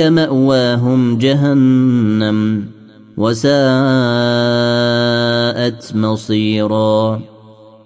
ماواهم جهنم وساءت مصيرا